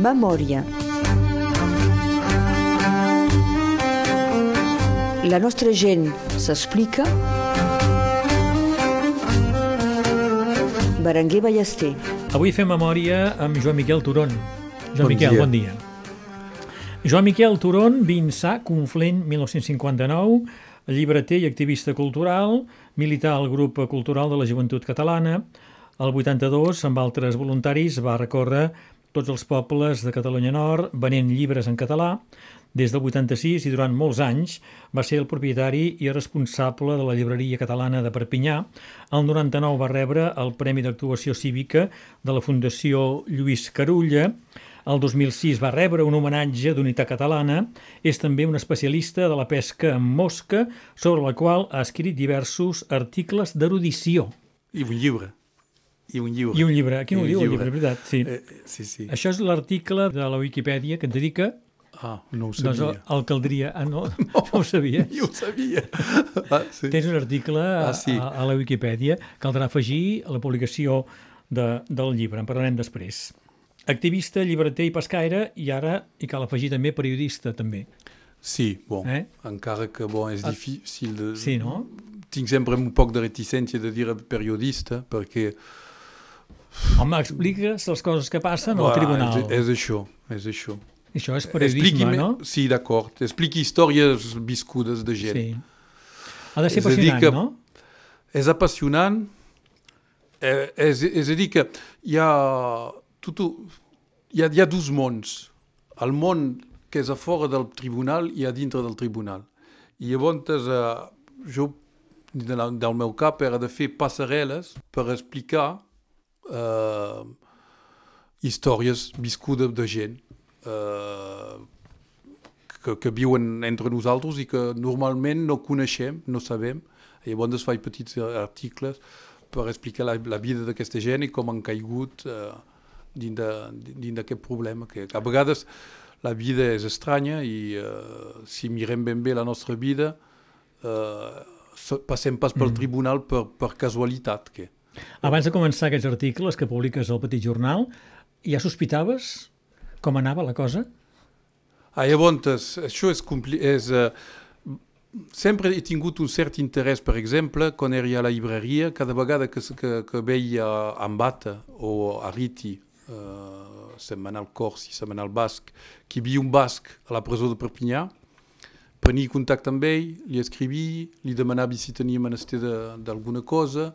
Memòria. La nostra gent s'explica. Berenguer Ballester. Avui fem memòria amb Joan Miquel Turon. Joan Bon Miquel, dia. bon dia. Joan Miquel Turon, Vinçà, Conflent, 1959, llibreter i activista cultural, militar al grup cultural de la joventut catalana. El 82, amb altres voluntaris, va recórrer tots els pobles de Catalunya Nord venent llibres en català. Des del 86 i durant molts anys va ser el propietari i responsable de la llibreria catalana de Perpinyà. El 99 va rebre el Premi d'actuació cívica de la Fundació Lluís Carulla. El 2006 va rebre un homenatge d'unitat catalana. És també un especialista de la pesca amb mosca, sobre la qual ha escrit diversos articles d'erudició. I un llibre. I un llibre. I un llibre. Aquí no ho diu el llibre. llibre, veritat. Sí. Eh, sí, sí. Això és l'article de la Wikipedia que et dedica Ah, no ho doncs, sabia. el caldria... Ah, no, no, ho sabies? Jo ho sabia. Ah, sí. Tens un article Ah, sí. a, a la Wikipedia. Caldrà afegir a la publicació de, del llibre. En parlarem després. Activista, llibreter i pescaire i ara hi cal afegir també periodista, també. Sí, bon, Eh? encara que bon, és Ah. difícil de... Sí, no? Tinc sempre un poc de reticència de dir periodista, perquè... Home, expliques les coses que passen al tribunal. És, és això, és això. Això és periodisme, no? Sí, d'acord. Expliqui històries viscudes de gent. Sí. Ha de ser És apassionant, que- no? És apassionant. Eh, és, és a dir, que hi ha, tot, hi ha, hi ha dos mons. El món que és a fora del tribunal i a dintre del tribunal. I llavors eh, jo, del meu cap, era de fer passarel·les per explicar eh, històries viscudes de gent eh, que, que viuen entre nosaltres i que normalment no coneixem, no sabem. Llavors faig petits articles per explicar la, la vida d'aquesta gent i com han caigut eh, dins d'aquest problema. Que a vegades la vida és estranya i eh, si mirem ben bé la nostra vida eh, passem pas pel Mm. tribunal per, per casualitat. Que, Abans de començar aquests articles que publiques al Petit Jornal, ja sospitaves com anava la cosa? Ah, llavors, això és, és eh, sempre he tingut un cert interès, per exemple, quan era a la llibreria, cada vegada que, que, que veia Ambata o Ariti, eh, setmanal corsi, setmanal basc, que havia un basc a la presó de Perpinyà, prenia contacte amb ell, li escrivia, li demanava si tenia menester d'alguna cosa,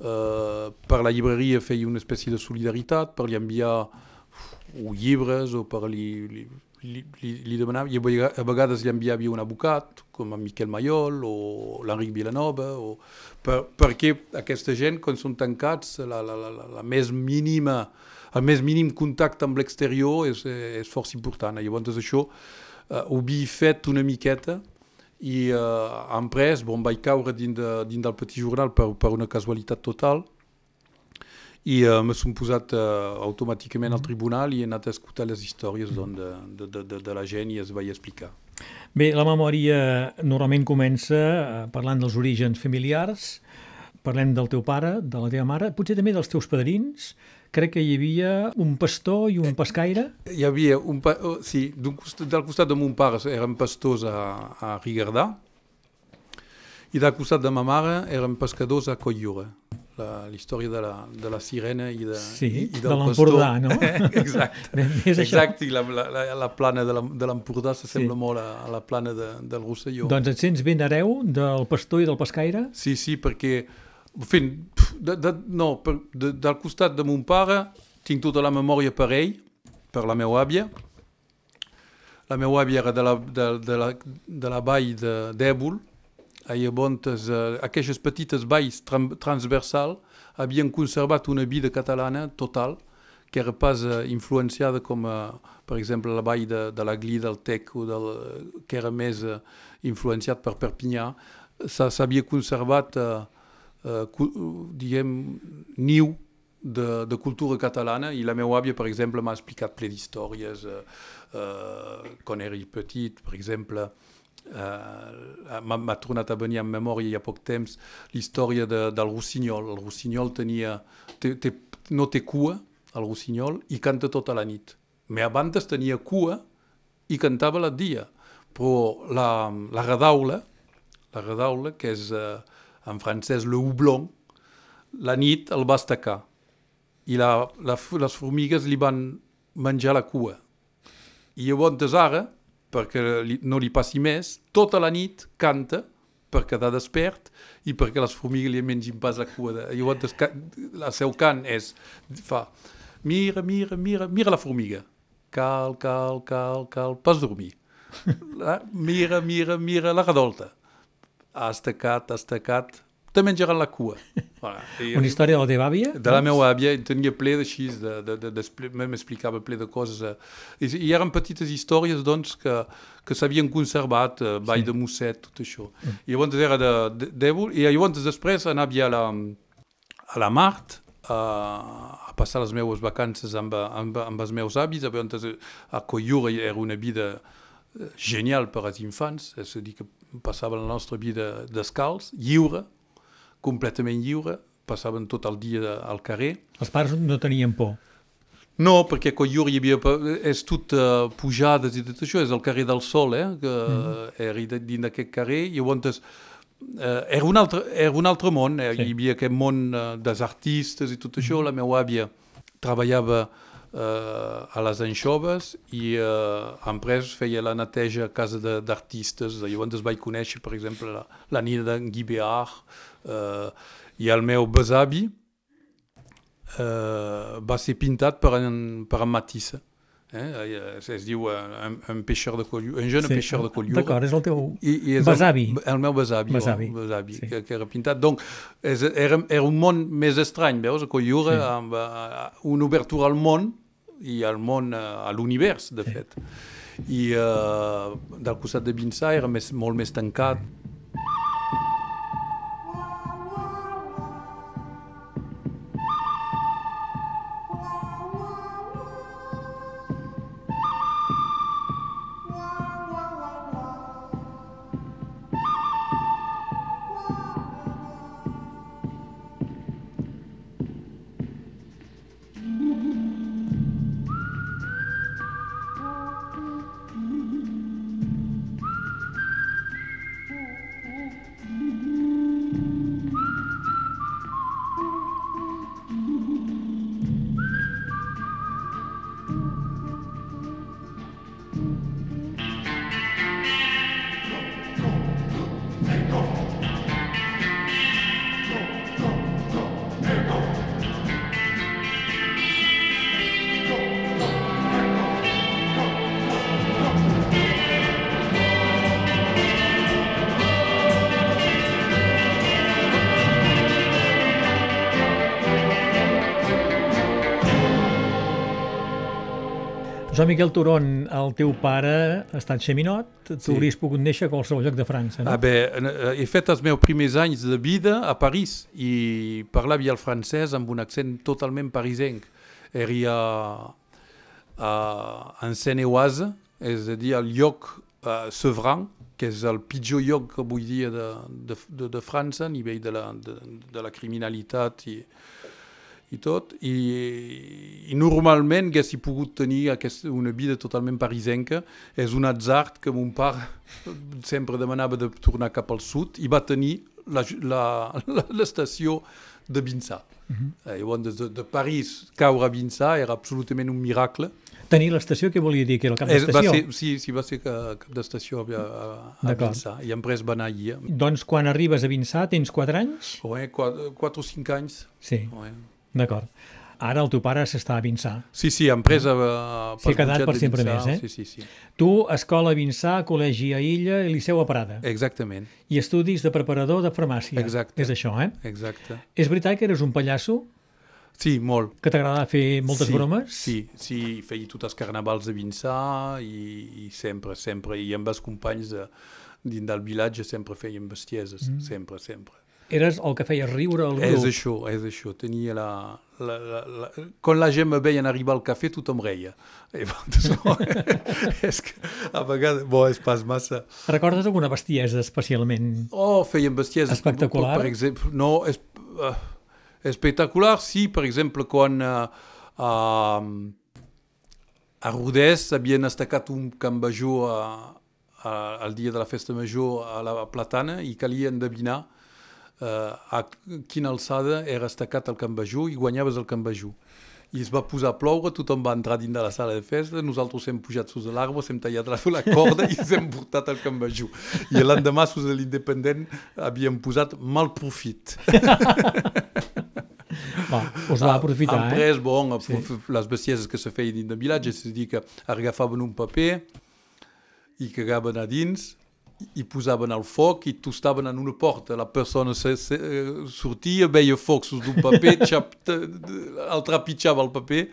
eh, per la llibreria feia una espècie de solidaritat, per li enviar o llibres o per li, li, li, li, demanava, i a vega- a vegades li enviava un advocat, com en Miquel Maiol o l'Enric Vilanova, o per, perquè aquesta gent, quan són tancats, la, la, la, la, la més mínima, el més mínim contacte amb l'exterior és, és força important. Llavors això eh, ho havia fet una miqueta i eh, en pres, bon, vaig caure dins, de, dins del petit jornal per, per una casualitat total i uh, me som posat uh, automàticament al tribunal i he anat a escoltar les històries doncs, de, de, de, de, de la gent i es vaig explicar. Bé, la memòria normalment comença eh, parlant dels orígens familiars, parlem del teu pare, de la teva mare, potser també dels teus padrins. Crec que hi havia un pastor i un pescaire. Hi havia un... Pa oh, sí, d'un costat, del costat de mon pare eren pastors a, a Rigardà i del costat de ma mare eren pescadors a Cotlliure. La, la història de la, de la sirena i, de, Sí, i, i de del l'Empordà, pastor. no? Exacte. Ben és. Exacte, i la, la, la, la plana de la- de l'Empordà s'assembla Sí. molt a, a la plana de, del Rosselló. Doncs et sents ben hereu del pastor i del pescaire? Sí, sí, perquè, pf, de, de, no, per, de, del costat de mon pare tinc tota la memòria per ell, per la meva àvia. La meva àvia era de la, de, de la, de la vall de d'Èbol, a llavors eh, aquestes petites valls tran transversals havien conservat una vida catalana total, que era pas eh, influenciada com, eh, per exemple, la vall de, de la Gli, del Tec, o del, que era més eh, influenciat per Perpinyà, S'ha- s'havia conservat, eh, diguem, niu de, de cultura catalana i la meva àvia, per exemple, m'ha explicat ple d'històries eh, eh, quan era petit, per exemple, eh, m'ha tornat a venir en memòria hi ha poc temps l'història de, del rossinyol. El rossinyol tenia, té, té, no té cua, el rossinyol, i canta tota la nit. Mais abans tenia cua i cantava la dia. Però la, la redaula, la redaula, que és eh, en francès le houblon, la nit el va estacar i la, la, les formigues li van menjar la cua. I llavors ara, perquè li, no li passi més, tota la nit canta per quedar despert i perquè les formigues li mengin pas la cua. De... Llavors el seu cant és, fa, mira, mira, mira, mira la formiga, cal, cal, cal, cal, pas dormir. mira, mira, mira la redolta. Ha estacat, ha estacat, te menjaran la cua. Voilà. Una història de la teva àvia? De la meva àvia, en tenia ple d'així, m'explicava ple de coses. Eh. I, I eren petites històries, doncs, que, que s'havien conservat, eh, Vall sí. de Mosset, tot això. Mm. I llavors era de, de, d'Èvol, i llavors després anava a la, a la Mart, a, a passar les meves vacances amb, amb, amb els meus avis, llavors a Coiura era una vida genial per als infants, és a dir, que passava la nostra vida descalç, lliure, completament lliure, passaven tot el dia al carrer. Els pares no tenien por? No, perquè a Collur hi havia... És tot uh, pujades i tot això, és el carrer del Sol, eh? Que mm. era dins d'aquest carrer, i llavors uh, era, un altre, era un altre món, eh? sí. hi havia aquest món uh, dels artistes i tot això, mm. la meva àvia treballava uh, a les anxoves i uh, després feia la neteja a casa d'artistes, llavors es vaig conèixer, per exemple, la, la nina d'en Guy Béard, Uh, I el meu besavi uh, va ser pintat per en, per en Matisse. Eh? Es, es diu un, un peixer de colliu, un jeune sí. peixer de colliu. D'acord, és el teu I, i és besavi. El, el meu besavi, besavi. Oh, besavi sí. que, que era pintat. Donc, és, era, era un món més estrany, veus, a Colliure, sí. amb uh, una obertura al món i al món, uh, a l'univers, de sí. fet. I uh, del costat de Vinçà era més, molt més tancat, Joan Miquel Turon, el teu pare ha estat xeminot, tu sí. hauries pogut néixer a qualsevol lloc de França, no? Ah, bé, he fet els meus primers anys de vida a París i parlava el francès amb un accent totalment parisenc. Era a, a, en Seine-Oise, és a dir, al lloc uh, Sevran, que és el pitjor lloc avui dia de, de, de, de França a nivell de la, de, de la criminalitat i, i tot, i, i normalment haguessi pogut tenir aquesta, una vida totalment parisenca. És un atzar que mon pare sempre demanava de tornar cap al sud i va tenir l'estació de Vinçà. Uh -huh. eh, llavors, de, de París caure a Vinçà era absolutament un miracle. Tenir l'estació, què volia dir? Que era el cap d'estació? Sí, sí, va ser cap d'estació a, a, a Vinçà, i després va anar allí. Doncs quan arribes a Vinçà tens 4 anys? Oui, 4, 4 o 5 anys. Sí. Oui. D'acord. Ara el teu pare s'està a Vinçà. Sí, sí, empresa... S'hi ha quedat per sempre més, eh? Sí, sí, sí. Tu, escola a Vinçà, col·legi a Illa i liceu a Prada. Exactament. I estudis de preparador de farmàcia. Exacte. És això, eh? Exacte. És veritat que eres un pallasso? Sí, molt. Que t'agradava fer moltes sí, bromes? Sí, sí, feia tots els carnavals de Vinçà i, i sempre, sempre. I amb els companys de, dins del vilatge sempre feien bestieses, mm. sempre, sempre. Eres el que feia riure el grup. És això, és això. Tenia la... la, la, la... Quan la gent me veien arribar al cafè, tothom reia. I, és que a vegades... Bo, és pas massa... Recordes alguna bestiesa especialment... Oh, feien bestieses... Espectacular? Per, per exemple, no, és, uh, espectacular, sí, per exemple, quan... Uh, uh, a Rodès havien estacat un camp major a, a, al dia de la festa major a la Platana i calia endevinar eh, a quina alçada era estacat el Camp Bajú i guanyaves el Camp Bajú. I es va posar a ploure, tothom va entrar dins de la sala de festa, nosaltres hem pujat sus de l'arbre, hem tallat la, la corda i hem portat al Camp Bajú. I l'endemà, sus de l'Independent, havíem posat mal profit. Va, us va aprofitar, han eh? pres, bon, Sí. sí. les bestieses que se feien dins del vilatge, és a dir, que agafaven un paper i cagaven a dins i posaven al foc i tostaven en una porta. La persona se, se, eh, sortia, veia foc sus d'un paper, xap, el trepitjava el paper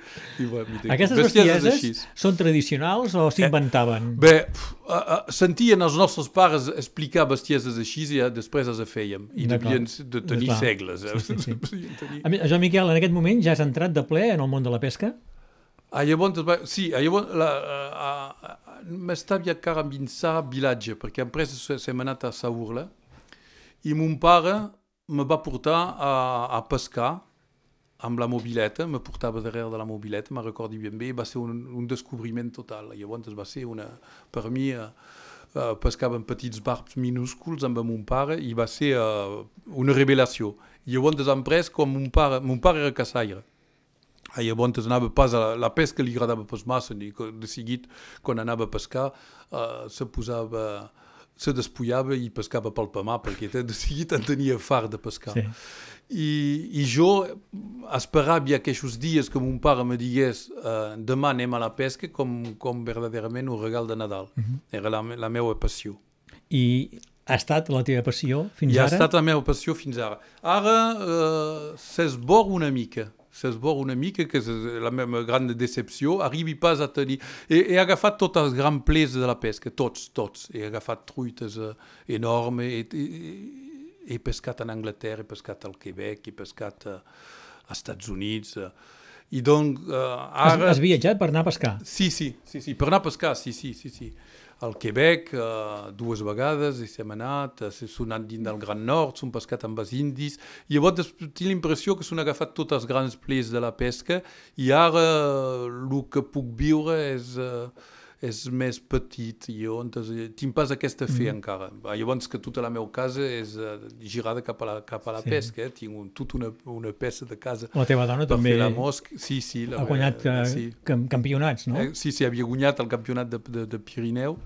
i mira, Aquestes bestieses bestieses són tradicionals o s'inventaven? Bé, pf, a, a, sentien els nostres pares explicar bestieses així i ja després les fèiem. I devien de tenir Clar. segles. Eh? Sí, sí, sí. Tenir- Joan Miquel, en aquest moment ja has entrat de ple en el món de la pesca? A llavors, va, sí, llavors la, a, a, m'estava encara endinsar a vilatge, perquè après s'hem anat a Saurla, i mon pare me va portar a, a pescar amb la mobileta, me portava darrere de la mobileta, me'n recordi ben bé, va ser un, un descobriment total. Llavors va ser una, per mi, uh, uh, pescava en petits barbs minúsculs amb mon pare i va ser uh, una revelació. Llavors hem pres com mon pare, mon pare era caçaire, a llavors anava pas a la, la pesca li agradava pas massa, ni de seguit quan anava a pescar uh, se posava se despullava i pescava pel pamà perquè de seguit en tenia far de pescar. Sí. I, I jo esperava ja aquests dies que mon pare me digués uh, demà anem a la pesca com, com verdaderament un regal de Nadal. Uh -huh. Era la, la meva passió. I ha estat la teva passió fins I ha ara? estat la meva passió fins ara. Ara uh, s'esbor una mica, s'esbor una mica, que és la meva gran decepció, arribi pas a tenir... He, he agafat tots els grans plers de la pesca, tots, tots. He agafat truites uh, enormes, he, he, he pescat en Anglaterra, he pescat al Quebec, he pescat uh, als Estats Units... Uh, I doncs Has, ara... has viatjat per anar a pescar? Sí, sí, sí, sí, per anar a pescar, sí, sí, sí, sí. Al Quebec, uh, dues vegades hi hem anat, uh, s'han anat dins del Gran Nord, s'han pescat amb els indis, i llavors tinc l'impressió que s'han agafat tots els grans plers de la pesca, i ara uh, el que puc viure és, uh, és més petit, i llavors eh, tinc pas aquesta fe mm. encara. Llavors que tota la meva casa és uh, girada cap a la, cap a la Sí. pesca, eh? tinc un, tota una, una peça de casa La teva dona també la mosca. Sí, sí. La ha guanyat eh, sí. cam- campionats, no? Eh, sí, sí, havia guanyat el campionat de, de, de Pirineu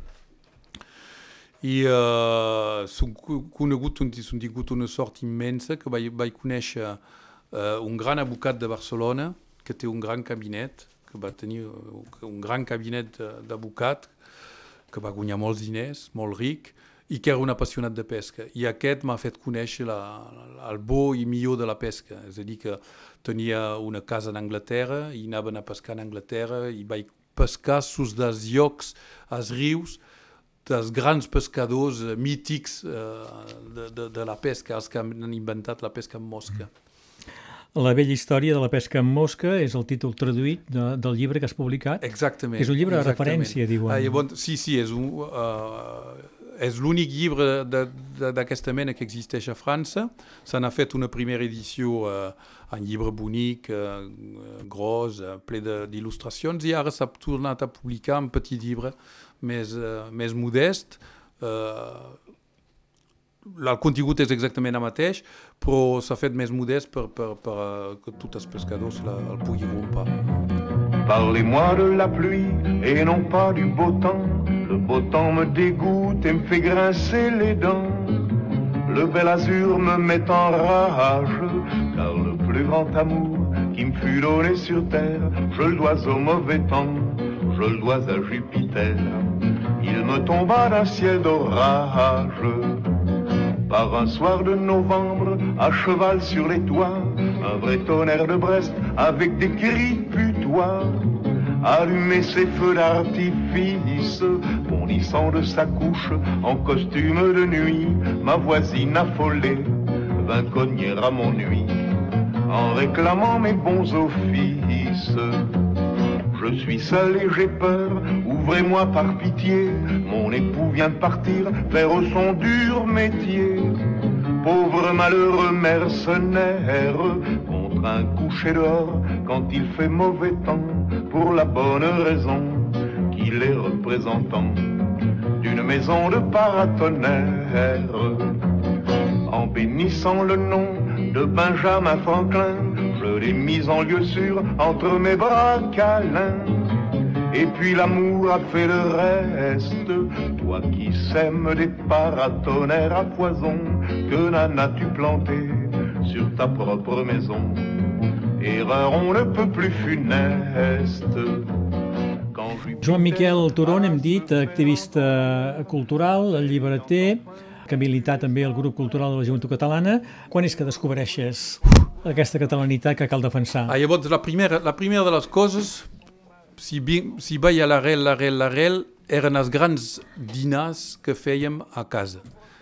i uh, són co- conegut, un- són tingut una sort immensa que vaig, vaig conèixer uh, un gran advocat de Barcelona que té un gran cabinet, que va tenir uh, un gran cabinet de- d'advocat que va guanyar molts diners, molt ric, i que era un apassionat de pesca. I aquest m'ha fet conèixer la, el bo i millor de la pesca. És a dir, que tenia una casa en Anglaterra i anaven a pescar en Anglaterra i vaig pescar sus dels llocs, als rius, dels grans pescadors eh, mítics eh, de, de, de la pesca, els que han inventat la pesca amb mosca. La vella història de la pesca amb mosca és el títol traduït de, del llibre que has publicat. Exactament. És un llibre de exactament. referència, diuen. Ah, llavors, sí, sí, és, un, uh, és l'únic llibre de- de- d'aquesta mena que existeix a França. Se n'ha fet una primera edició uh, en llibre bonic, uh, gros, uh, ple de- d'il·lustracions, i ara s'ha tornat a publicar en petit llibre més, uh, més modest. Uh, el contingut és exactament el mateix, però s'ha fet més modest per, uh, que tots els pescadors la, el puguin comprar. Parlez-moi de la pluie et non pas du beau temps. Le beau temps me dégoûte et me fait grincer les dents. Le bel azur me met en rage, car le plus grand amour qui me fut donné sur terre, je le dois au mauvais temps, je le dois à Jupiter. Il me tomba d'un ciel d'orage. Par un soir de novembre, à cheval sur les toits, un vrai tonnerre de Brest avec des cris putois. Allumer ses feux d'artifice, bondissant de sa couche en costume de nuit, ma voisine affolée vint cogner à mon nuit en réclamant mes bons offices. Je suis seul et j'ai peur, ouvrez-moi par pitié. Mon époux vient de partir faire son dur métier. Pauvre malheureux mercenaire, contre un coucher dehors quand il fait mauvais temps, pour la bonne raison qu'il est représentant d'une maison de paratonnerre. En bénissant le nom de Benjamin Franklin, l'ai mis en lieu sûr entre mes bras câlins. Et puis l'amour a fait le reste, toi qui sèmes des paratonnerres à poison, que n'en as-tu planté sur ta propre maison Erreur on ne peut plus funeste. Joan Miquel Turon, hem dit, activista cultural, llibreter, que ha militat també el grup cultural de la Joventut Catalana. Quan és que descobreixes? Aquesta catalanitat que cal defensar? Ah, llavors, la primera, la primera de les coses, si, si veia l'arrel, l'arrel, l'arrel, eren els grans dinars que fèiem a casa.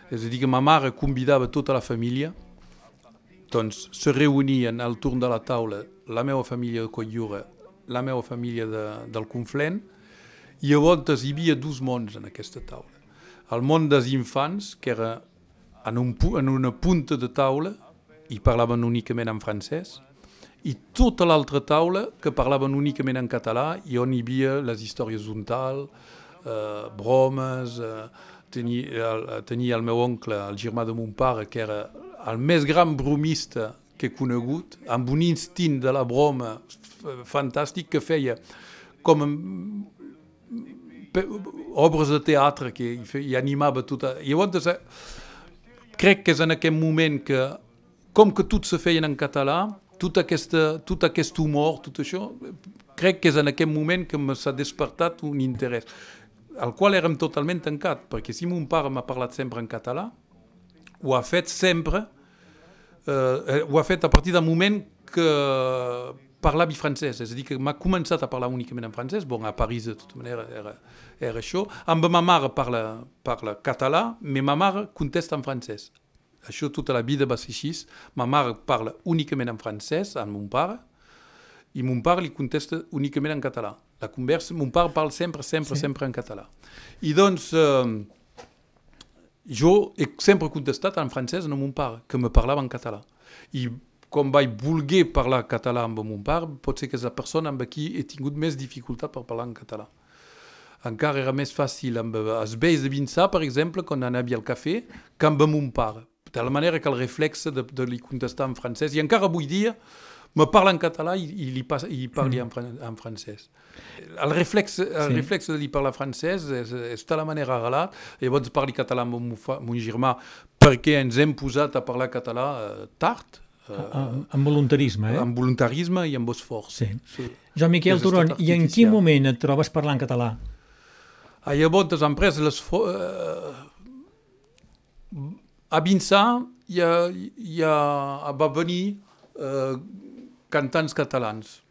És a dir, que ma mare convidava tota la família, doncs se reunien al torn de la taula la meva família de Cotlliure, la meva família de, del Conflent, i llavors hi havia dos mons en aquesta taula. El món dels infants, que era en, un, en una punta de taula, i parlaven únicament en francès, i tota l'altra taula que parlaven únicament en català i on hi havia les històries d'un tal, eh, bromes, eh, tenia, el, tenia el meu oncle, el germà de mon pare, que era el més gran bromista que he conegut, amb un instint de la broma fantàstic que feia com obres de teatre que hi animava tota... I llavors crec que és en aquest moment que, com que tot se feien en català, tot, aquesta, tot aquest humor, tot això, crec que és en aquest moment que s'ha despertat un interès, al qual érem totalment tancat, perquè si mon pare m'ha parlat sempre en català, ho ha fet sempre Eh, eh, ho ha fet a partir del moment que parlava francès, és a dir, que m'ha començat a parlar únicament en francès, bon, a París de tota manera era, era això, amb ma mare parla, parla català, però ma mare contesta en francès. Això tota la vida va ser així, ma mare parla únicament en francès amb mon pare, i mon pare li contesta únicament en català. La conversa, mon pare parla sempre, sempre, sí. sempre en català. I doncs, eh, jo he sempre contestat en francès a mon pare, que me parlava en català. I quan vaig voler parlar català amb mon pare, pot ser que és la persona amb qui he tingut més dificultat per parlar en català. Encara era més fàcil amb els vells de Vinçà, per exemple, quan anava al cafè, que amb mon pare. De la manera que el reflex de, de li contestar en francès, i encara avui dia, me parla en català i, i li, pas, i parli en, en francès. El reflex, el sí. reflex de li parlar francès és, és de la manera arrelat, llavors parli català amb mon, mon germà perquè ens hem posat a parlar català eh, tard, Uh, amb voluntarisme, eh? Amb voluntarisme i amb esforç. Sí. sí. Joan Miquel Turon, i en quin moment et trobes parlant català? Ah, llavors hem pres les... Uh, a Vinçà ja, ja va venir uh, cantants catalans.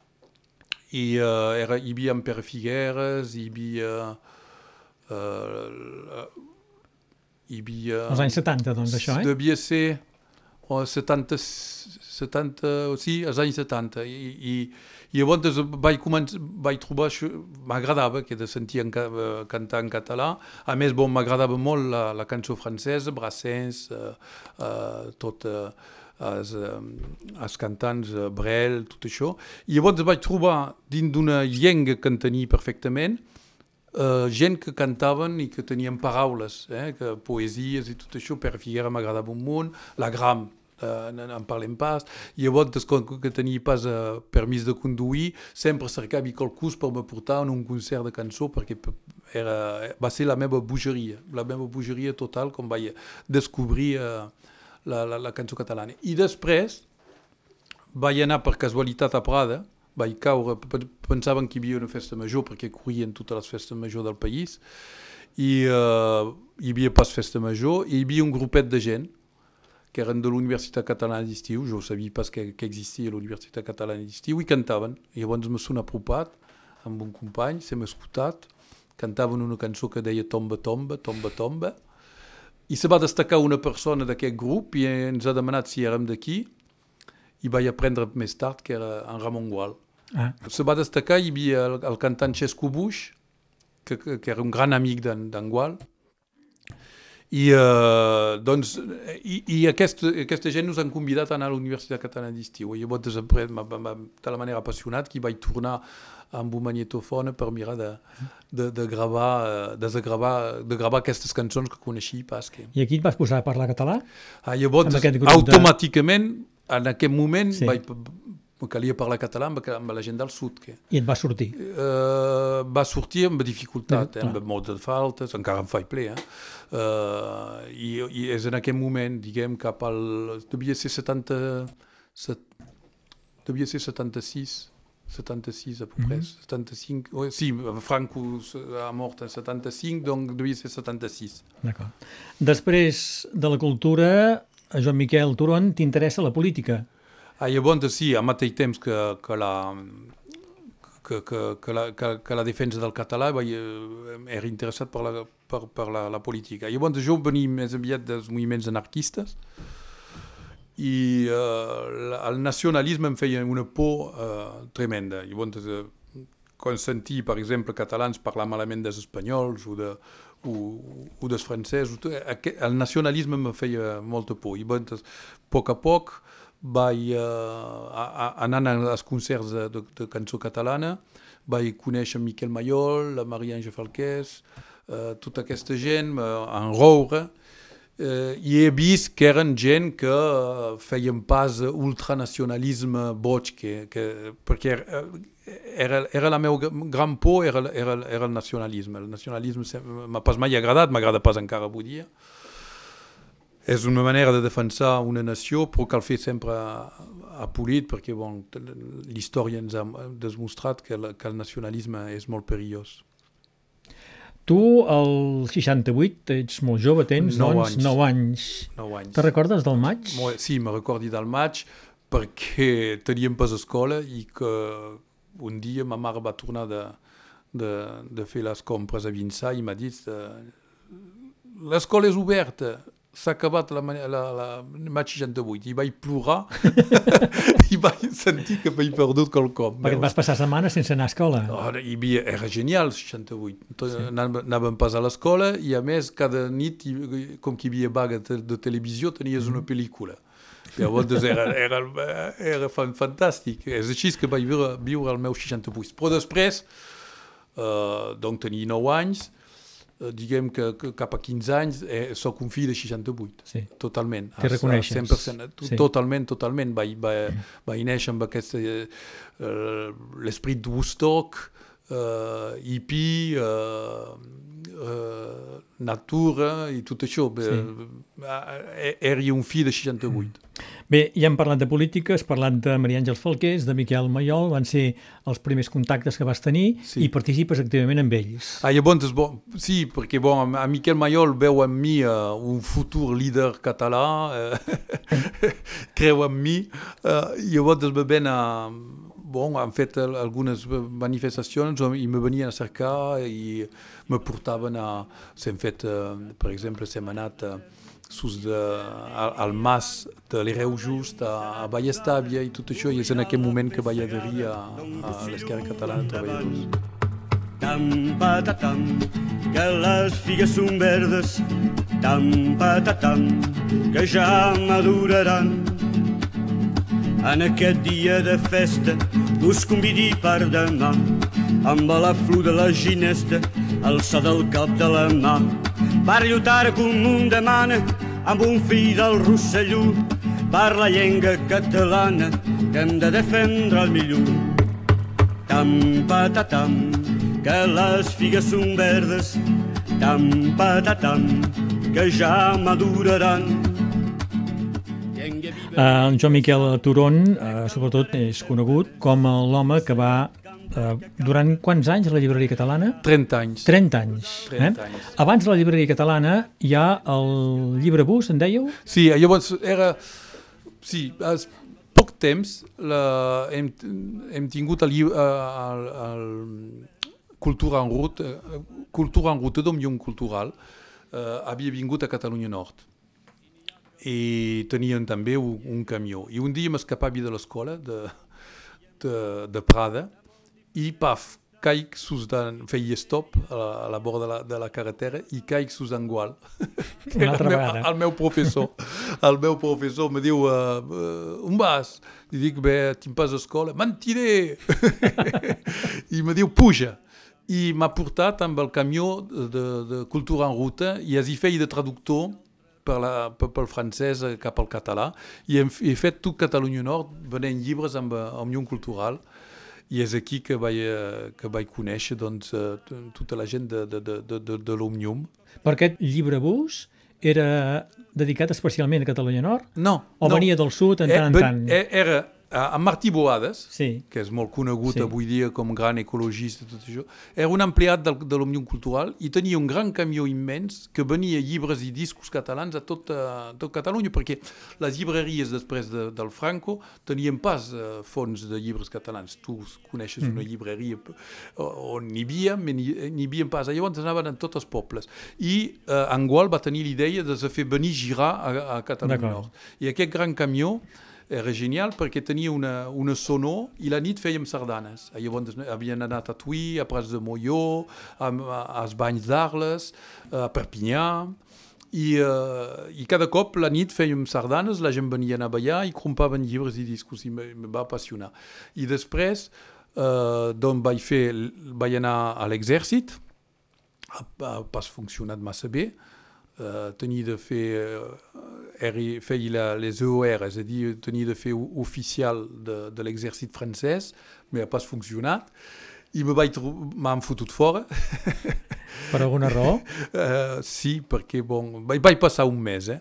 I uh, era, hi havia en Pere Figueres, hi havia... Uh, hi havia... Els anys 70, doncs, això, eh? Devia ser oh, 70, 70, sí, als anys 70. I, i, i llavors vaig, començar, vaig trobar, m'agradava que de sentir en, cantar en català. A més, bon, m'agradava molt la, la cançó francesa, Brassens, uh, uh, tot... Uh, els, els cantants uh, Brel, tot això. I llavors vaig trobar dins d'una llengua que en tenia perfectament uh, gent que cantaven i que tenien paraules, eh, que poesies i tot això. Per Figuera m'agradava un munt, la Gram en parlem pas, llavors que tenia pas uh, permís de conduir, sempre cercava qualcú per me portar en un concert de cançó perquè era, va ser la meva bogeria, la meva bogeria total com vaig descobrir uh, la, la, la cançó catalana. I després vaig anar per casualitat a Prada, vaig caure, pensaven que hi havia una festa major perquè corrien totes les festes majors del país i uh, hi havia pas festa major i hi havia un grupet de gent que eren de l'Universitat Catalana d'Estiu, jo sabia pas que, que existia l'Universitat Catalana d'Estiu, i cantaven. I llavors me són apropat amb un company, s'hem escoltat, cantaven una cançó que deia Tomba, tomba, tomba, tomba, i se va destacar una persona d'aquest grup i ens ha demanat si érem d'aquí i vaig aprendre més tard que era en Ramon Gual. Ah. Se va destacar, hi havia el, el cantant Xesco Buix, que, que, que era un gran amic d'en Gual, I, eh, doncs, i, i aquest, aquesta gent ens han convidat a anar a la Universitat Catalana d'Estiu. Llavors, de la manera apassionat, que vaig tornar amb un magnetofon per mirar de, de, de, gravar, eh, de, gravar, de gravar aquestes cançons que coneixia pas. Que... I aquí et vas posar a parlar català? Ah, llavors, automàticament, de... en aquest moment, sí. vaig, calia parlar català amb, amb la gent del sud. Que, I et va sortir? Uh, va sortir amb dificultat, eh, amb moltes faltes, encara em faig ple. Eh? Uh, i, I és en aquest moment, diguem, cap al... devia ser 70... Set, devia ser 76, 76 a peu près, mm -hmm. 75... Oh, sí, Franco ha mort en 75, donc devia ser 76. D'acord. Després de la cultura, a Joan Miquel Turon t'interessa la política? Ah, llavors, sí, al mateix temps que, que, la, que, que, que, la, que, que la defensa del català vaig, eh, era interessat per la, per, per la, la política. Llavors, jo venia més aviat dels moviments anarquistes i uh, el nacionalisme em feia una por uh, tremenda. Llavors, uh, quan sentia, per exemple, catalans parlar malament dels espanyols o, de, o, o dels francesos, el nacionalisme em feia molta por. Llavors, a poc a poc, vaig uh, anant als concerts de, de, de cançó catalana, vaig conèixer Miquel Mayol, la Maria Àngel Falqués, uh, tota aquesta gent, uh, en Roure, uh, i he vist que eren gent que uh, feien pas ultranacionalisme boig, que, que, perquè era, era la meva gran por, era, era, era el nacionalisme. El nacionalisme m'ha pas mai agradat, m'agrada pas encara avui dia. És una manera de defensar una nació, però cal fer sempre apolit, perquè bon, l'història ens ha demostrat que, el, que el nacionalisme és molt perillós. Tu, al 68, ets molt jove, tens 9 doncs, anys. 9 anys. 9 anys. Te recordes del maig? Sí, me recordi del maig, perquè teníem pas escola i que un dia ma mare va tornar de, de, de fer les compres a Vinçà i m'ha dit eh, l'escola és oberta, s'ha acabat la, la, la, maig 68 i vaig plorar i vaig sentir que m'he perdut quelcom. Perquè et vas passar setmanes sense anar a escola. Oh, hi havia, era genial, 68. Sí. Anàvem pas a l'escola i a més cada nit, com que hi havia vaga de, de televisió, tenies una mm. pel·lícula. Llavors era, era, era fantàstic. És així que vaig viure, viure el meu 68. Però després, uh, doncs tenia 9 anys, Eh, diguem que, que cap a 15 anys eh, sóc un fill de 68, sí. totalment. Te reconeixes. 100%, sí. Totalment, totalment. Vaig, vaig, vaig néixer amb aquest, eh, eh l'esprit de Woodstock, eh, hippie, eh, eh, natura i tot això. Sí. Eh, era un fill de 68. Mm. Bé, ja hem parlat de política, has parlat de Maria Àngels Falqués, de Miquel Mayol, van ser els primers contactes que vas tenir sí. i participes activament amb ells. Ah, llavors, bon, sí, perquè bon, a Miquel Mayol veu en mi uh, un futur líder català, uh, creu en mi, uh, llavors va ben a... Bon, han fet algunes manifestacions i me venien a cercar i me portaven a... S'hem fet, uh, per exemple, s'hem anat... Uh, sus de, al, al mas de l'Hereu Just a, a Vallestàvia i tot això, i és en aquest moment que vaig adherir a, a l'Esquerra Catalana de Treballadors. Tam patatam, que les figues són verdes, tam patatam, que ja maduraran. En aquest dia de festa us convidi per demà, amb la flor de la ginesta, al so del cap de la mà, per lluitar com un demana amb un fill del Rosselló per la llengua catalana que hem de defendre al millor. Tam patatam, que les figues són verdes, tam patatam, que ja maduraran. Uh, en Joan Miquel Turon, uh, sobretot, és conegut com l'home que va Uh, durant quants anys la llibreria catalana? 30 anys. 30 anys. 30 eh? anys. Abans de la llibreria catalana hi ha el llibre bus, en dèieu? Sí, llavors era... Sí, és poc temps la, hem, hem tingut el, llibre, el, el Cultura en Route, Cultura en Route d'Òmnium Cultural, uh, havia vingut a Catalunya Nord i tenien també un, un camió. I un dia m'escapava de l'escola de, de, de Prada i paf, caic sus dan, feia stop a la, a la vora de la, de la carretera i caic sus Angual. Una altra el, meu, el meu professor, el meu professor me diu, uh, uh, on vas? I dic, bé, tinc pas a escola. Mentider! I me diu, puja! I m'ha portat amb el camió de, de Cultura en Ruta i així feia de traductor per la, per, pel francès cap al català i hem, he fet tot Catalunya Nord venent llibres amb eh, Òmnium Cultural i és aquí que vaig, eh, que vaig conèixer doncs, eh, tota la gent de, de, de, de, de, l'Òmnium. Per aquest llibre bus era dedicat especialment a Catalunya Nord? No. O no. venia del sud en Eh, tant en tant? eh, Era a, a Martí Boades, Sí. que és molt conegut Sí. avui dia com gran ecologista i tot això, era un empleat del, de l'Òmnium Cultural i tenia un gran camió immens que venia llibres i discos catalans a tot, a tot Catalunya, perquè les llibreries després de, del Franco tenien pas uh, fons de llibres catalans. Tu coneixes mm. una llibreria on n'hi havia, n'hi n'hi havia pas. Llavors anaven en tots els pobles. I uh, Angual va tenir l'idea de fer venir girar a, a Catalunya. Nord. I aquest gran camió era genial perquè tenia una, una sonor i la nit fèiem sardanes. Llavors havien anat a Tuí, a Prats de Molló, a, a, als Banys d'Arles, a Perpinyà, i, uh, i cada cop la nit fèiem sardanes, la gent venia a ballar i compraven llibres i discos i me va apassionar. I després uh, doncs vaig, fer, vaig anar a l'exèrcit, ha, ha pas funcionat massa bé, uh, tenia de fer, eri, feia la, les EOR, és a dir, tenia de fer oficial de, de l'exèrcit francès, però ha pas funcionat, i me vaig m'han fotut fora, Per alguna raó? Uh, sí, perquè bon, vaig, vaig passar un mes, eh?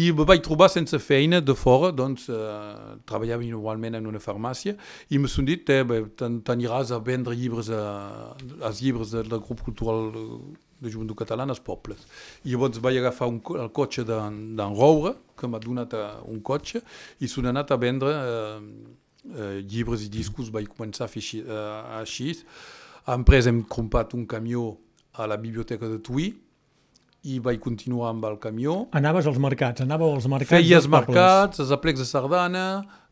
I me vaig trobar sense feina de fora, doncs uh, treballava igualment en una farmàcia i me son dit, eh, t'aniràs a vendre llibres, a, als llibres del grup cultural de joventut catalana als pobles. I llavors vaig agafar un, el cotxe d'en Roure, que m'ha donat eh, un cotxe, i s'han anat a vendre eh, eh, llibres i discos, vaig començar a fer així. Eh, així. Après hem comprat un camió a la biblioteca de Tuí i vaig continuar amb el camió. Anaves als mercats, anàveu als mercats pobles. mercats, els aplecs de sardana,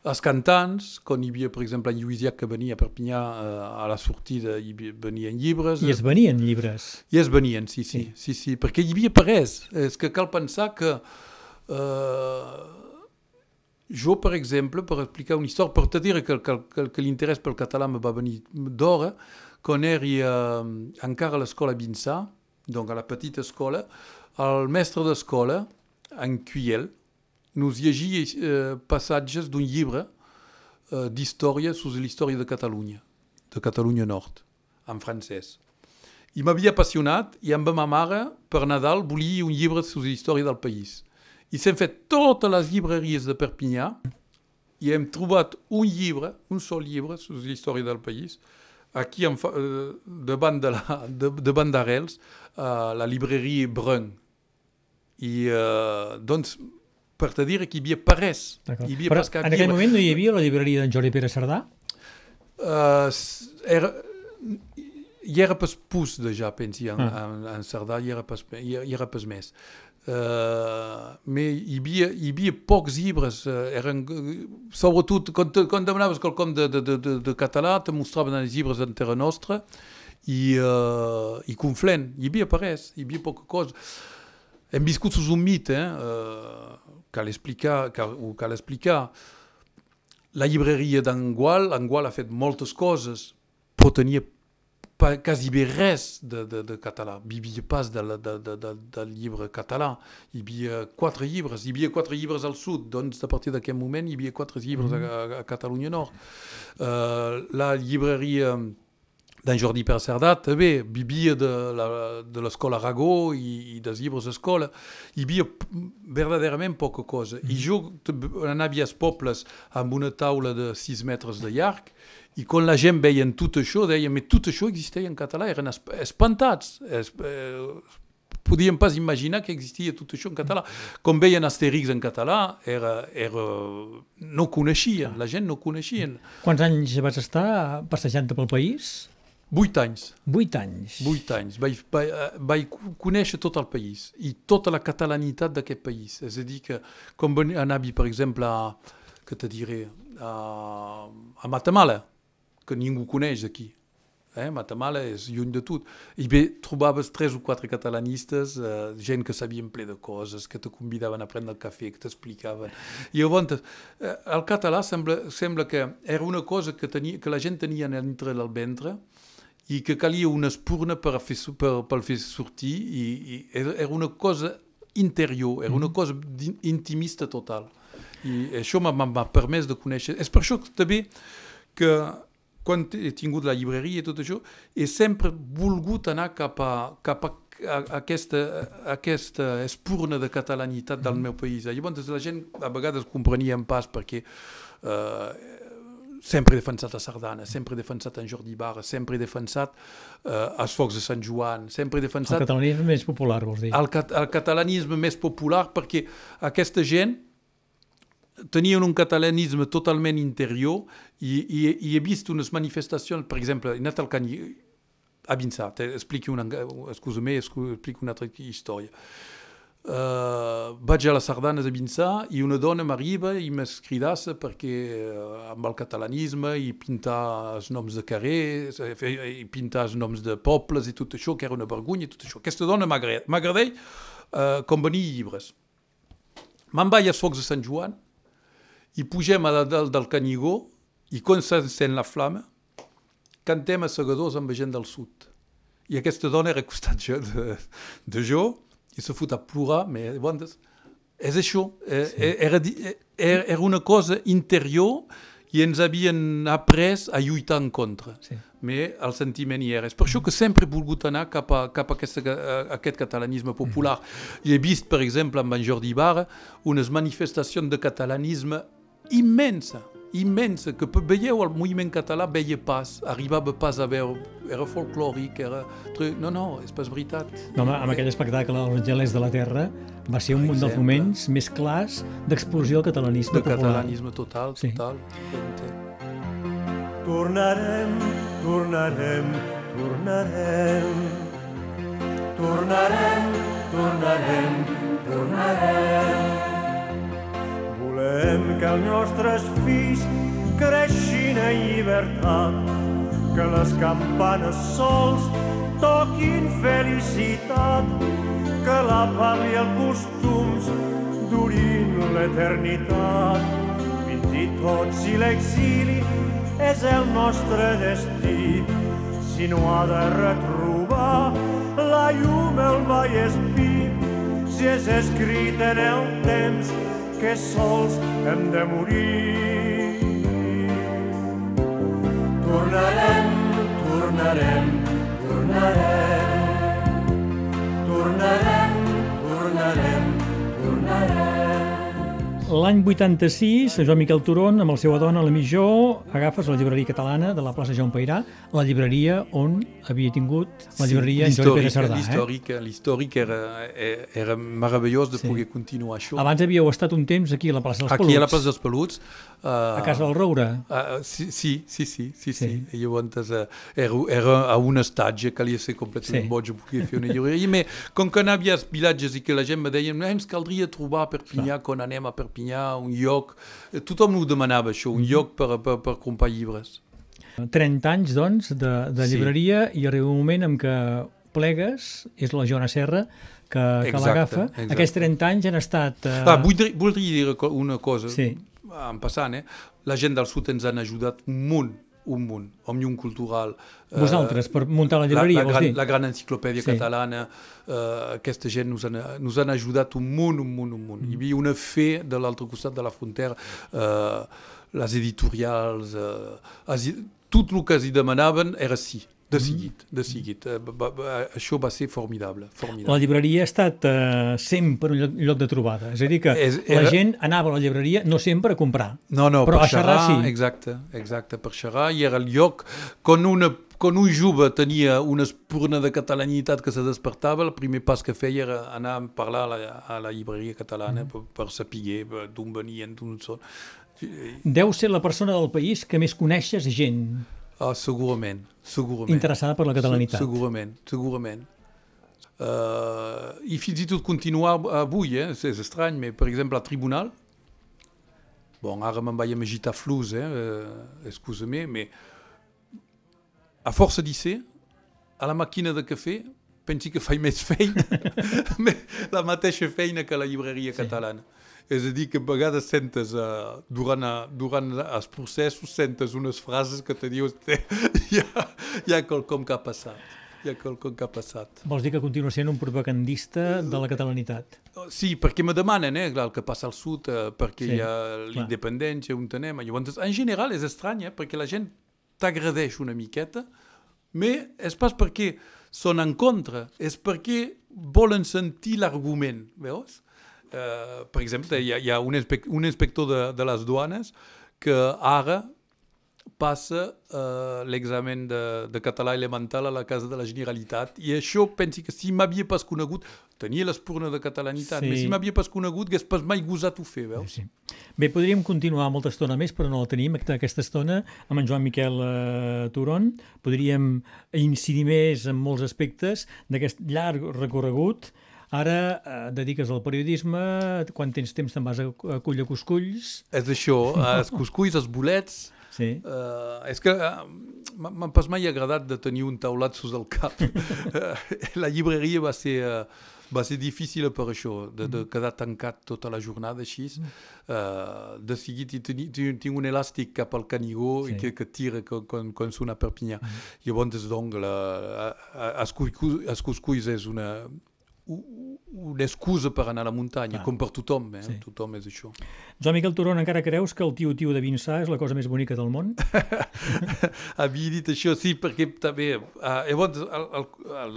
els cantants, quan hi havia, per exemple, en Lluís Llach que venia a Perpinyà eh, a la sortida hi havia- venien llibres. I es venien llibres. I es venien, sí, sí, Sí. sí, sí, perquè hi havia per res. És que cal pensar que eh, jo, per exemple, per explicar una història, per te dir que, que, que, que l'interès pel català me va venir d'hora, quan era eh, encara a l'escola Vinçà, donc a la petita escola, el mestre d'escola, en Cuyel, nos llegia eh, passatges d'un llibre eh, d'història sobre l'història de Catalunya, de Catalunya Nord, en francès. I m'havia apassionat i amb ma mare, per Nadal, volia un llibre sobre la història del país. I s'hem fet totes les llibreries de Perpinyà i hem trobat un llibre, un sol llibre sobre la història del país, aquí en fa, eh, davant de la, de, davant d'Arels, a la llibreria Brun. I eh, doncs, per te dir que hi havia. D'acord. Hi havia Però en aquell moment no hi havia la llibreria d'en Jordi Pere Cerdà? Uh, era, hi era pas pus de ja, pensi, en, Ah. en, en Cerdà hi era pas, hi, hi era pas més. Uh, mais hi havia, hi havia pocs llibres, uh, eren, eh, sobretot quan, quan demanaves quelcom de, de, de, de, català, te mostraven els llibres en Terra Nostra i, uh, i Conflent, hi havia res, hi havia poca cosa. Hem viscut sus un mit, eh? Uh, cal explicar, cal, ho cal explicar. La llibreria d'Angual, Angual ha fet moltes coses, però tenia pa, quasi res de, de, de català. Hi havia pas de, de, de, de, del llibre català. Hi havia quatre llibres. Hi havia quatre llibres al sud, doncs a partir d'aquest moment hi havia quatre llibres a, a, a Catalunya Nord. Uh, la llibreria d'en Jordi Pere Cerdà també vivia de la- de l'escola Aragó i, i dels llibres d'escola. Hi havia verdaderament poca cosa. I jo anava als pobles amb una taula de 6 metres de llarg i quan la gent veien tot això, deien, però tot això existia en català, eren esp espantats. Es, eh, podien pas imaginar que existia tot això en català. Com veien Asterix en català, era, era, no coneixien, la gent no coneixien. Quants anys vas estar passejant pel país? Vuit anys. Vuit anys. Vuit anys. Vaig, vaig, eh, vaig conèixer tot el país i tota la catalanitat d'aquest país. És a dir, que com anava, per exemple, a, que te diré, a, a Matamala, que ningú coneix aquí. Eh? Matamala és lluny de tot. I bé, trobaves tres o quatre catalanistes, eh, gent que sabien ple de coses, que te convidaven a prendre el cafè, que t'explicaven. I llavors, eh, el català sembla, sembla que era una cosa que, tenia, que la gent tenia dintre del ventre i que calia una espurna per, fer, per, per fer sortir i, i era una cosa interior, era una mm-hmm. cosa intimista total. I això m'ha permès de conèixer... És per això que també que quan he tingut la llibreria i tot això, he sempre volgut anar cap a, cap a, a, a aquesta, a aquesta espurna de catalanitat del mm-hmm. meu país. Llavors la gent a vegades comprenia en pas perquè eh, sempre he defensat la sardana, sempre he defensat en Jordi Barra, sempre he defensat eh, els focs de Sant Joan, sempre he defensat... El catalanisme més popular, vols dir? El, cat el catalanisme més popular perquè aquesta gent tenien un catalanisme totalment interior i, i, i he vist unes manifestacions, per exemple, he anat al Cany... a Vinçà, expliqui una, excusami, explico una altra història. Uh, vaig a les sardanes a Vinçà i una dona m'arriba i m'escridassa perquè uh, amb el catalanisme i pintar els noms de carrers, i pintar els noms de pobles i tot això, que era una vergonya i tot això. Aquesta dona m'agradava uh, com venir llibres. Me'n vaig als focs de Sant Joan i pugem a dalt del Canigó i quan s'encén la flama cantem a segadors amb gent del sud. I aquesta dona era costat de, de jo i se fot a plorar, mais llavors és això, sí. era, era una cosa interior i ens havien après a lluitar en contra. Sí. Mais el sentiment hi era. És per això que sempre he volgut anar cap a, cap a, aquesta, a aquest catalanisme popular. Mm. I he vist, per exemple, amb en Jordi Barra, unes manifestacions de catalanisme immensa, immensa, que veieu el moviment català veia pas, arribava pas a veure, era folclòric, era... No, no, és pas veritat. No, home, amb aquell espectacle, Els gelers de la Terra, va ser un exemple, dels moments més clars d'explosió del catalanisme de popular. catalanisme total, sí. total. Tornarem, tornarem, tornarem, tornarem, tornarem, tornarem. Volem que els nostres fills creixin en llibertat, que les campanes sols toquin felicitat, que la pal i els costums durin l'eternitat. Fins i tot si l'exili és el nostre destí, si no ha de retrobar la llum el vallespí, si és escrit en el temps que sols hem de morir. Tornarem, tornarem, tornarem, L'any 86, Joan Miquel Turon, amb el seu dona, la Mitjó, agafes la llibreria catalana de la plaça Joan Peirà, la llibreria on havia tingut la llibreria sí, en Jordi Pere Sardà. L'històric eh? l'històric era, era meravellós de sí. poder continuar això. Abans havíeu estat un temps aquí a la plaça dels Peluts. Aquí a la plaça dels Peluts. Uh, a casa del Roure. Uh, sí, sí, sí, sí, sí, sí. I llavors uh, era, era a un estatge, calia ser completament sí. boig, podia fer una llibreria. I, com que anava als vilatges i que la gent me deia ens caldria trobar a Perpinyà, quan anem a Perpinyà, Perpinyà, un lloc... Tothom ho demanava, això, un mhm. lloc per, per, per comprar llibres. 30 anys, doncs, de, de llibreria sí. i arriba un moment en què plegues, és la Joana Serra, que, que l'agafa. Aquests 30 anys han estat... Uh... Ah, voldria, voldria dir una cosa, sí. en passant, eh? la gent del sud ens han ajudat un munt un munt, Òmnium Cultural... Eh, Vosaltres, per muntar la llibreria, la, la, vols dir? La gran enciclopèdia sí. catalana, eh, aquesta gent nos han, nos han ajudat un munt, un munt, un munt. Mm. Hi havia una fe de l'altre costat de la frontera, eh, les editorials, eh, tot el que els demanaven era sí de mm-hmm. seguit, de seguit. Eh, això va ser formidable. formidable. La llibreria ha estat uh, sempre un lloc, lloc de trobada. És a dir, que és, era... la gent anava a la llibreria no sempre a comprar, no, no, però per a xerrar, xerrar sí. Exacte, exacte, per xerrar, i era el lloc quan una quan un jove tenia una espurna de catalanitat que se despertava, el primer pas que feia era anar a parlar a la, a la llibreria catalana mm. per, per saber d'on venien, d'on són. Deu ser la persona del país que més coneixes gent. Ah, segurament, segurament. Interessada per la catalanitat. Segurament, segurament. Uh, I fins i tot continuar avui, eh? és estrany, però per exemple al tribunal, bon, ara me'n vaig a Flus, eh? uh, excusa-me, però a força d'hi ser, a la màquina de cafè, pensi que faig més feina, la mateixa feina que la llibreria sí. catalana. És a dir, que a vegades sentes, uh, durant, a, durant els processos, sentes unes frases que te dius hi ha, hi ha quelcom que ha passat. Hi ha quelcom que ha passat. Vols dir que continua sent un propagandista de la catalanitat? Sí, perquè me demanen, eh, clar, el que passa al sud, eh, perquè sí, hi ha l'independència, on anem. Llavors, en general és estrany, eh, perquè la gent t'agradeix una miqueta, però és pas perquè són en contra, és perquè volen sentir l'argument, veus? Uh, per exemple, hi ha, hi ha un, inspec un inspector de, de les duanes que ara passa uh, l'examen de, de català elemental a la Casa de la Generalitat i això pensi que si m'havia pas conegut tenia l'espurna de catalanitat, sí. però si m'havia pas conegut hagués pas mai gosat ho fer, veus? Sí, sí. Bé, podríem continuar molta estona més, però no la tenim aquesta estona amb en Joan Miquel uh, Turon. Podríem incidir més en molts aspectes d'aquest llarg recorregut Ara eh, dediques al periodisme, quan tens temps te'n vas a, a cusculls. És això, els cusculls, els bolets... Sí. Uh, és que uh, m'ha pas mai agradat de tenir un taulat sus el cap. la llibreria va ser... Uh, va ser difícil per això, de, de mm. quedar tancat tota la jornada així. Mm. Uh, de seguit tinc un elàstic cap al Canigó sí. i que, que tira quan, quan sona a Perpinyà. Mm. Llavors, doncs, la, els, cusculls, els cusculls és una, una excusa per anar a la muntanya, ah. com per tothom, eh? Sí. tothom és això. Joan Miquel Turon, encara creus que el tio-tio de Vinçà és la cosa més bonica del món? Havia dit això, sí, perquè també... Uh, llavors,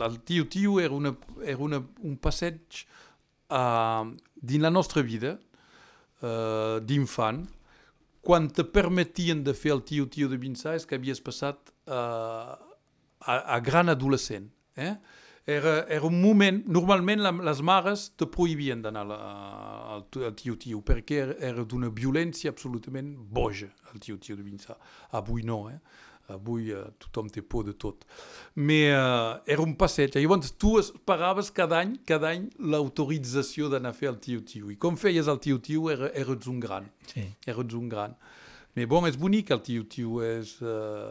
el tio-tio era, una, era una, un passeig uh, dins la nostra vida, uh, d'infant, quan te permetien de fer el tio-tio de Vinçà és que havies passat uh, a, a gran adolescent. Eh? Era, era un moment... Normalment la, les mares te prohibien d'anar al, al tio-tio perquè era, era d'una violència absolutament boja, el tio-tio de Vinçà. Avui no, eh? Avui uh, tothom té por de tot. Mais uh, era un passeig. Llavors tu pagaves cada any, cada any l'autorització d'anar a fer el tio-tio. I com feies el tio-tio era, eres un gran. Sí. Eres un gran. Mais bon, és bonic el tio-tio. És, uh,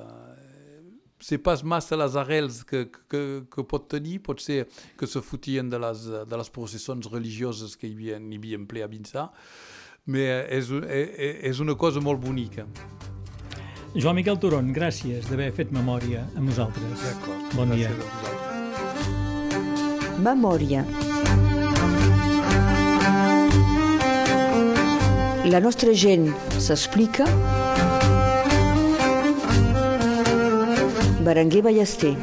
c'est pas massa les arrels que, que, que pot tenir, pot ser que se fotien de les, de les processons religioses que hi havia, hi havia en ple a Vinçà, però és, és una cosa molt bonica. Joan Miquel Turon, gràcies d'haver fet memòria amb nosaltres. D'acord. Bon dia. Memòria. La nostra gent s'explica Berenguer Ballester.